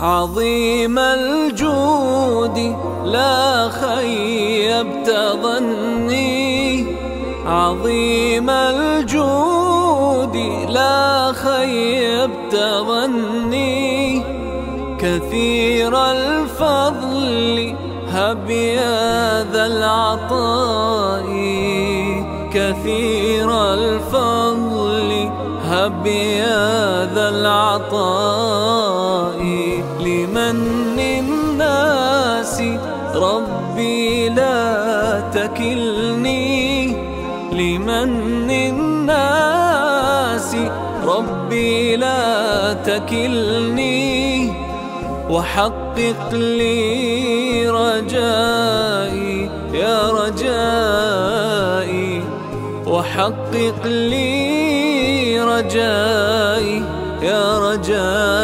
عظيم الجود لا خيبت ظني عظيم الجود لا خيبت ظني كثير الفضل هب يا ذا العطاء. كثير الفضل هب يا ذا العطاء. لمن الناس ربي لا تكلني لمن الناس ربي لا تكلني وحقق لي رجائي يا رجائي وحقق لي رجائي يا رجائي